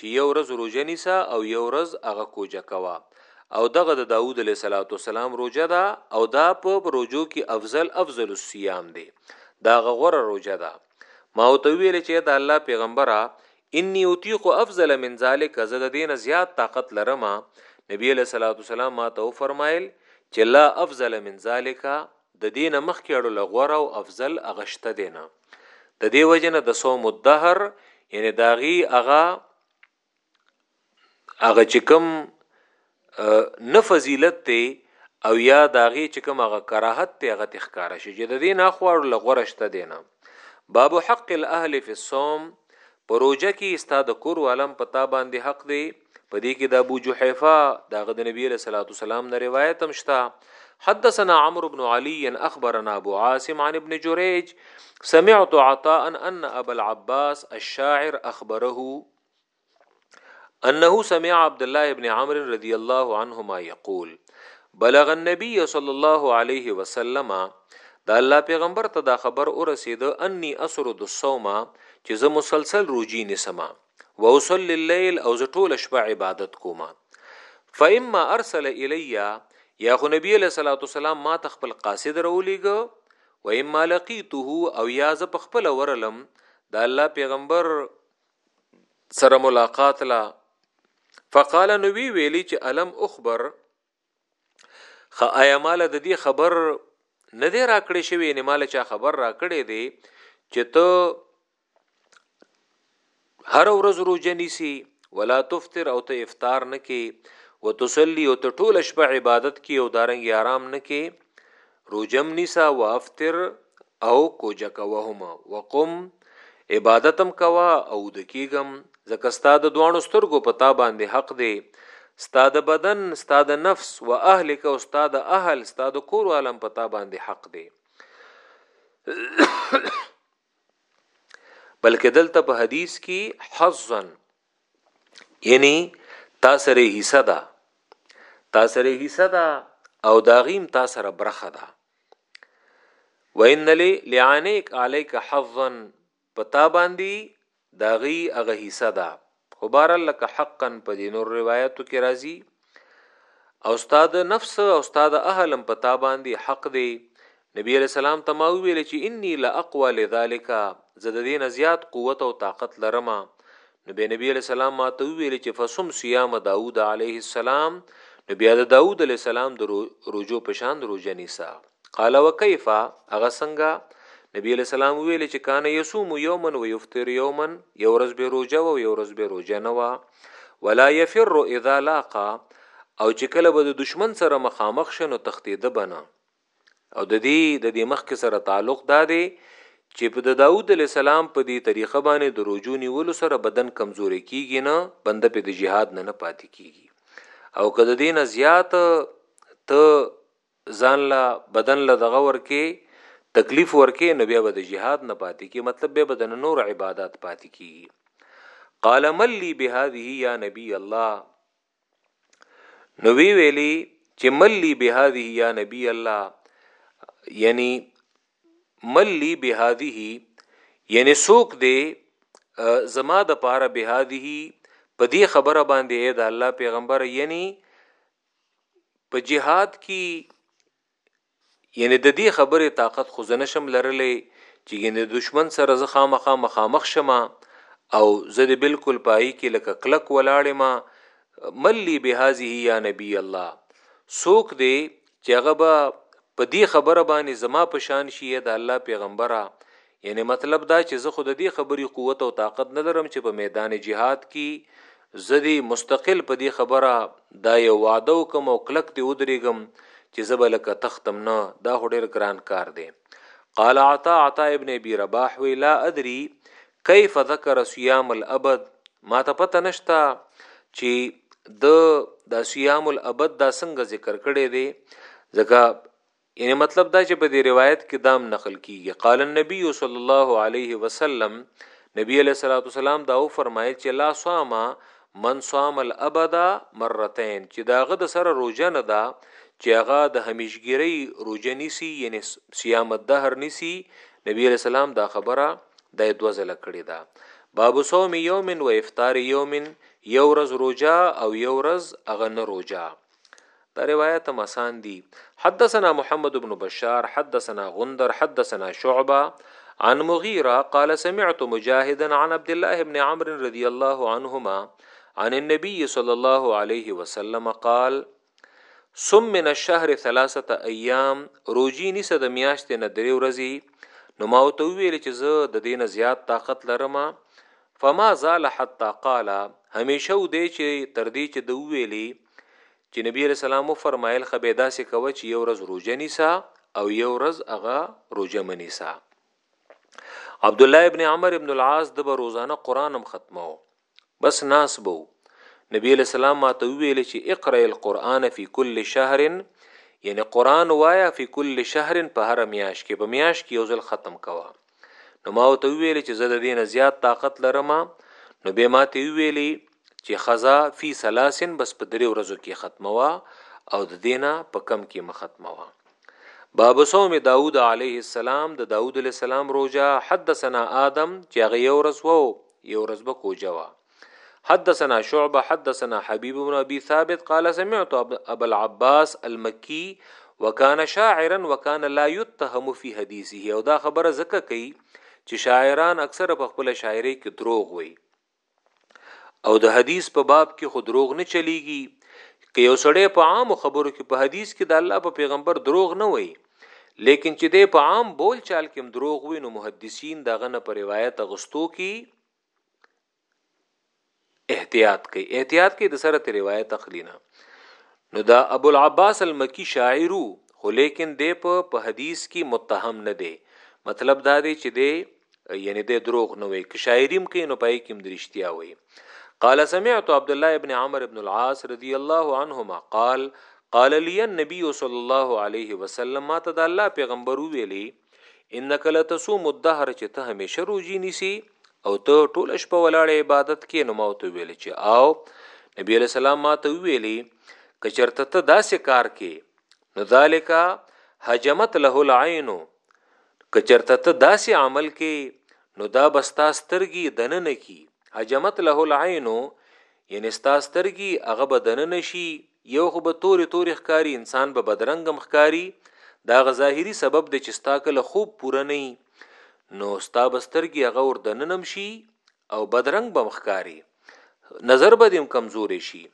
چي يو ورځ روژه نيسه او يو ورځ هغه کوژه کوه او دغه د داود عليه صلوات والسلام روژه ده او دا په روژو کي افضل افضل الصيام دی دا هغه غوره روژه ده ما ورته ویل چې د الله پیغمبره انی اطیق افضل من ذلک زه د دین زیات طاقت لرم نبی علیہ الصلوۃ والسلام ما ته فرمایل چې لا افضل من ذلک ددې نه مخکې اړو له غوره او افضل هغه شته دی نه ددې وجه نه د صوم الدهر یعنی داغي هغه هغه چې کوم نه فضیلت ته او یا داغي چې کوم هغه کراهت ته هغه تخکار شي چې د دې نه خو اړو له غوره شته دی نه باب حق الاهل فی الصوم په روزه کې ستا د کور والم پتا باندې حق دی په دې کې د ابو جحیفه دغه د نبی له صلوات والسلام نه روایت هم شته حدثنا عمرو بن علي اخبرنا ابو عاصم عن ابن جريج سمعت عطاء ان ابا العباس الشاعر اخبره انه سمع عبد الله ابن عمرو رضی الله عنهما یقول بلغ النبي صلی الله علیه وسلم دا الله پیغمبر ته دا خبر اورسید انی اسرد الصوم چې زه مسلسل روجی نسما واصلي الليل او زه ټول شپه عبادت کوما فاما ارسل الی یا خو نبی له صلوات والسلام ما ته خپل قاصد راولېګ و اما لقیته او یا ز په خپل ورلم دا الله پیغمبر سره ملاقات لا فقال نو وی ویلی چې الم اخبر خ ایا مال د دې خبر نه دی راکړې شوی نه مال چا خبر راکړې دی چې ته هر ورځ روزه نیسی ولا تفطر او ته افطار نه کې وتصلي او ته ټول شپه عبادت کې او دارنګ آرام نه کې روژم نیسه وافطر او کوجه کوه هم وقم عبادتم کوه او د کیګم ځکه ستا د دوانو سترګو په تا باندې حق دی ستا د بدن ستا د نفس و اهلک او ستا د اهل ستا د کور عالم په تا باندې حق دی بلکې دلته په حدیث کې حظن یعنی تا سره حصہ ده تا سره حصہ ده او داغیم تا سره برخه ده وان لی لعانیک علیک حظا پتا باندې داغي اغه حصہ ده خو بار لك حقا په دینو روایتو کې راځي او استاد نفس او استاد اهلم پتا باندې حق دی نبی علیہ السلام ته ما ویل چې انی لا اقوا لذالک زه د دین زیات قوت او طاقت لرم نو به نبی علیہ السلام ما ته ویل چې فصم صيام داوود علیه السلام نو بیا د داوود علیه السلام د روجو پشان روزه نیسا قال وکيف اغه څنګه نبی علیہ السلام ویل چې کان یصوم یوما و یفطر یوما یو ورځ به روزه او یو ورځ به روزه نه ولا يفر اذا لاقا او چې کله به د دشمن سره مخامخ شنو تختیده بنه او د دې د دې مخ کې سره تعلق دا دی چې په د داوود علی السلام په دې طریقه باندې د روجو نیولو سره بدن کمزوري کیږي نه بنده په د جهاد نه نه پاتې کیږي او کله دینه زیات ته ځان له بدن له دغه ورکې تکلیف ورکې نو بیا به د جهاد نه پاتې کی مطلب به بدن نور عبادت پاتې کیږي قال ملی بهذه یا نبی الله نو وی ویلی چې ملی بهذه یا نبی الله یعنی ملی بهذه یعنی سوک دی زما د پاره بهذه په دې خبره باندې د الله پیغمبر یعنی په جهاد کی یعنی ددی خبری طاقت خو زه نشم لرلی چی یعنی د دشمن سره زه خامخا مخامخ شم او زه دی بلکل په هغی کی لکه کلک ولاړ یم من لی بهذه یا نبی الله څوک دی چی هغه به په دی خبره باندی زما په شان شی ای د الله پیغمبره یعنې مطلب دا چې زه خو د دې خبرې قوت او طاقت نه لرم چې په میدان جهاد کې زه دې مستقل په دې خبره دا یو وعده وکم او کلک دې ودرېږم چې زه به لکه تختم نه دا خو ډېر ګران کار دی قال عطا عطا ابن ابي رباح وی لا ادري كيف ذكر صيام الابد ما ته پته نشتا چې د د صيام الابد دا څنګه ذکر کړي دي ځکه یعنی مطلب دا چې په دې روایت کې دام نقل کیږي قال النبي صلی الله علیه وسلم نبی علیہ الصلوۃ والسلام دا و فرمایل چې لا صام من صام الابد مرتين چې داغه د سره روزه نه ده چې هغه د همیشګری روزه نیسی یعنی صيام الدهر نیسی نبی علیہ السلام دا خبره د دوه ځله کړې ده باب صوم یوم و افطار یوم یو ورځ روزه او یو ورځ هغه نه روزه دا روایت هم آسان دي حدثنا محمد بن بشار حدثنا غندر حدثنا شعبه عن مغيره قال سمعت مجاهدا عن عبد الله بن عمرو رضي الله عنهما عن النبي صلى الله عليه وسلم قال سم من الشهر ثلاثه ايام روجي نسه د میاشتې نه درې ورځې نو ما ته ویل چې زه د دینه زیات طاقت لرم فما زال حتى قال همیشه و دی چې تر دې چې د ویلي چې نبی علیہ السلام فرمایل خبه داسې کوي چې یو ورځ روزه نیسا او یو ورځ هغه روزه منیسا عبد الله ابن عمر ابن العاص د روزانه قران هم ختمو بس ناس بو نبی علیہ السلام ما ته ویل چې اقرا القرآن فی کل شهر یعنی قران وایا فی کل شهر په هر میاش کې په میاش کې یو ځل ختم کوا نو ما ته ویل چې زه د دین زیات طاقت لرم نو به ما ته ویلي چې خزا فی سلاسن بس په درې ورځو کې ختموا او د دینه په کم کې م ختموا باب صوم داوود علیه السلام د داوود علیه السلام روزه حدثنا آدم چې هغه یو ورځ وو یو ورځ به کوجوا حدثنا شعبة حدثنا حبيب بن أبي ثابت قال سمعت أبا العباس المكي وكان شاعرا وكان لا يتهم في حديثه او دا خبره زکه کوي چې شاعران اکثره په خپل شاعري کې دروغ وي او د حدیث په باب کې خو دروغ نه چلیږي که یو سړی په عام خبرو کې په حدیث کې د الله په پیغمبر دروغ نه وي لیکن چې د په عام بول چال کې دروغ وي نو محدثین دغه نه په روایت غستو کې احتیاط کوي احتیاط کوي د سره ته روایت اخلینا نو دا ابو العباس المکی شاعرو خو لیکن دی په په حدیث کې متهم نه دی مطلب دا دی چې دی یعنی دی دروغ نه وي که شاعریم کوي نو پای کې مدرشتیا وي قال سمعت عبد الله ابن عمر ابن العاص رضی الله عنهما قال قال لي النبي صلى الله عليه وسلم ما ته د الله پیغمبر ویلي انک لتصوم الدهر چې ته همیشه روزي نیسی او ته ټول شپه ولاړ عبادت کې نو ما ته ویل چې او نبی علیہ السلام ما ته ویلي کچرته ته داسې کار کې نو ذالک هجمت له العين کچرته ته داسې عمل کې نو دا بستا سترګي دنن کی هجمت له العين یعنی ستا سترګي هغه بدنن شي یو خو به تورې تورې ښکاري انسان به بدرنګ هم ښکاري دا غ ظاهري سبب دی چې ستا کله خوب پوره نه نو ستا بسترګي هغه ور دننم شي او بدرنګ بم ښکاري نظر به دیم کمزورې شي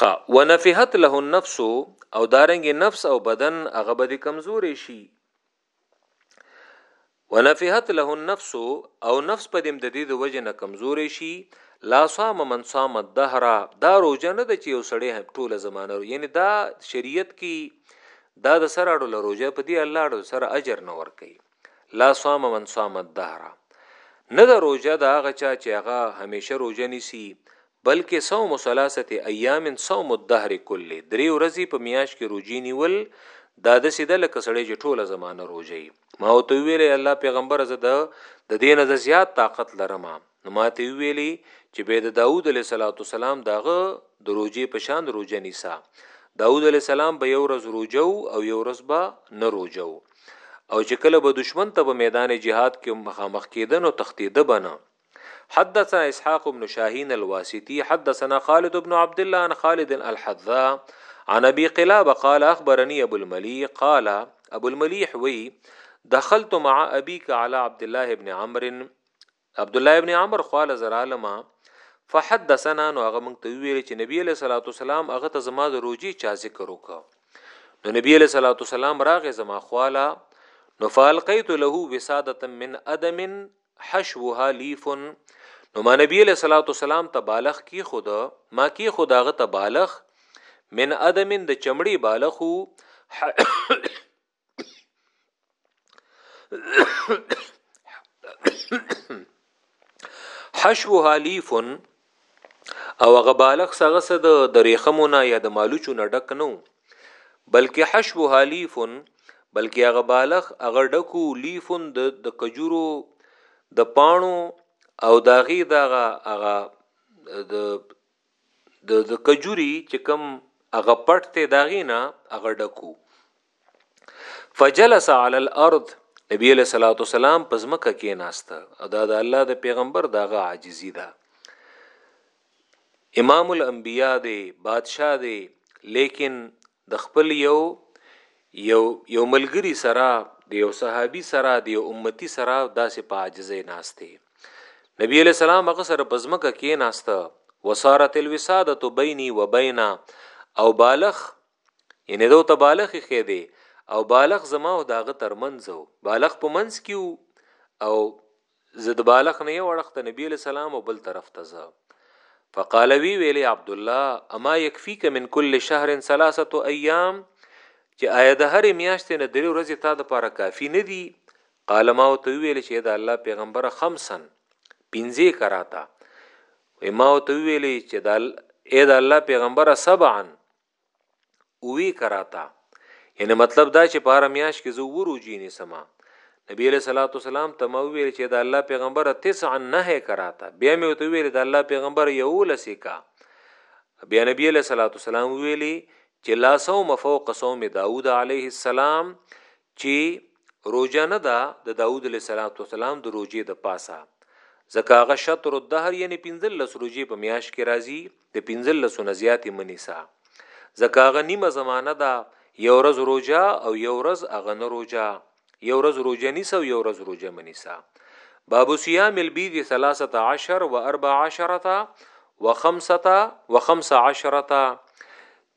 خا ونفحت له النفس او دارنګ نفس او بدن هغه به کمزورې شي ونفحت له النفس او نفس په دیم د دې د وجه نه کمزورې شي لا صام من صام الدهر دا روزه نه د چې یو سړی ټوله زمانه یعنی دا شریعت کې دا د سره اړو له روزه په دې الله اړو سره اجر نه ور کوي لا صام من صام الدهر نه د روزه دا غچا چې هغه همیشه روزه نیسی بلکه صوم ثلاثة ایام صوم الدهر کله، درې ورځې په میاشت کې روژې نیول دا داسې ده لکه سړی چې ټوله زمانه روژه وي. ما ورته وویل، ای الله پیغمبره زه د د دې نه د زیات طاقت لرم، نو ماته یې وویل چې بیا د داود علیه السلام د هغه د روژې په شان روژه نیسه، داود علیه السلام به یو ورځ روژه وو او یو ورځ به نه روژه وو او چې کله به دښمن ته به میدان جهاد کې مخامخ کیده نو تښتیده به نه. حدثنا اسحاق بن شاهين الواسطي حدثنا خالد بن عبد الله عن خالد الحذاء عن ابي قلابه قال اخبرني ابو الملي قال ابو المليح وي دخلت مع ابيك على عبد الله ابن عمرو عبد الله ابن عمرو قال زرالما فحدثنا نو هغه مونږ ته ویل چې نبی له صلوات والسلام هغه ته زما د روجي چا ذکر وکړ نو نبی له صلوات والسلام راغې زما خواله نو فالقیت له وساده من ادم حشوها لیف نو ما نبی علیہ الصلوۃ والسلام ته بالغ کی خود ما کی خدا غ ته بالغ من ادم د چمړی بالغ حشوها لیف او هغه بالغ هغه څه د درېخمو نه یا د مالوچو نه ډک نه و بلکې حشوها لیفن بلکې هغه بالغ هغه ډکو لیفن د د کجورو د پانو او داغي دغه هغه د د د کجوري چې کم هغه پټ ته داغي نه هغه ډکو فجلس علی الارض نبی علیہ الصلوۃ والسلام پس مکه کې ناشته ادا د الله د پیغمبر داغه عاجزی ده امام الانبیاء دی بادشاہ دی لیکن د خپل یو یو یو ملګری سره د یو صحابي سره د یو امتی سره داسې په عاجزه ناشته نبی علیہ السلام هغه سره پزمکه کې ناشته وسارت الوساده بیني وبینا او بالغ یعنې ده ته بالغ ایښی دی او بالغ زما او د هغه تر منځ و، بالغ په منځ کې و او زه د بالغ نه یو اړخ ته نبي علیه السلام او بل طرف ته زه فقال وی ویلې عبدالله اما یکفیک من کل شهر ثلاثه ایام چې آیا د هرې میاشتې نه درې ورځې تا د پاره کافی نه دي قال ما او ته ویل چې دا الله پیغمبره خمسن پنځه کراته ما او ته ویل چې دا اې دا الله پیغمبره سبعا اوی کراتا یعنی مطلب دا چې په هر میاش کې زه وروجی نیسم نبی علیہ الصلوۃ والسلام ته مو ویل چې د الله پیغمبر تسع نه کراتا بیا مې ته ویل د الله پیغمبر یو لسی کا بیا نبی علیہ الصلوۃ والسلام ویلی چې لا صوم فوق صوم داوود علیه السلام چي روژه نه ده د داود عليه السلام د روژې د پاسه ځکه هغه شطر الدهر يعني پنځلس روژې په مياشت کي راځي د پنځلسو نه زياتي مه نيسه ځکه هغه نيمه زمانه ده يو ورځ روژه او يو ورځ هغه نه روژه يو ورځ روژه نيسه او يو ورځ روژه مه نيسه باب صيام البيض ثلاثة عشر و اربع عشرة و خمسة و خمس عشرة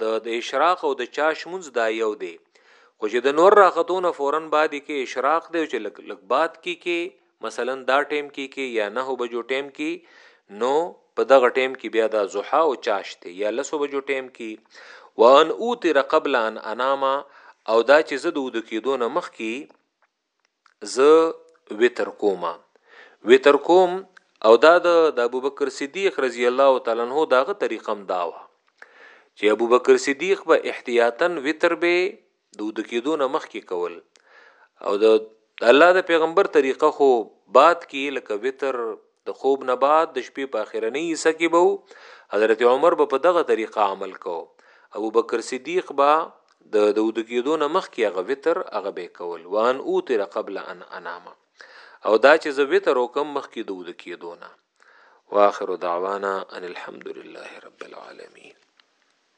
د د اشراق او د چاش منځ دا یو دی خو چې د نور راختونه فورن باندې کې اشراق دی چې لګ لګ باد کې کې مثلا دا ټیم کې کې یا نه بجو ټیم کې نو په دغه ټیم کې بیا د زوحا او چاش دی یا لسو بجو ټیم کې وان اوتر قبل ان اناما او دا چې زه د ود کېدو نه مخ کې زه وتر کوم وتر کوم او دا د ابوبکر صدیق رضی الله تعالی عنہ داغه طریقه هم داوا چې ابوبکر صدیق به احتیاطا وتر به د ود کېدو نه مخ کې کول او د الله د پیغمبر طریقه خو بعد کې لکه وتر د خوب نه بعد د شپې په اخرنۍ حصہ کې به حضرت عمر به په دغه طریقه عمل کو ابوبکر صدیق به د د اوده کېدو نه مخکې هغه وتر هغه به کول وان اوتر قبل ان انام او دا چې زه وتر وکم مخکې د اوده کېدو نه واخر دعوانا ان الحمد لله رب العالمین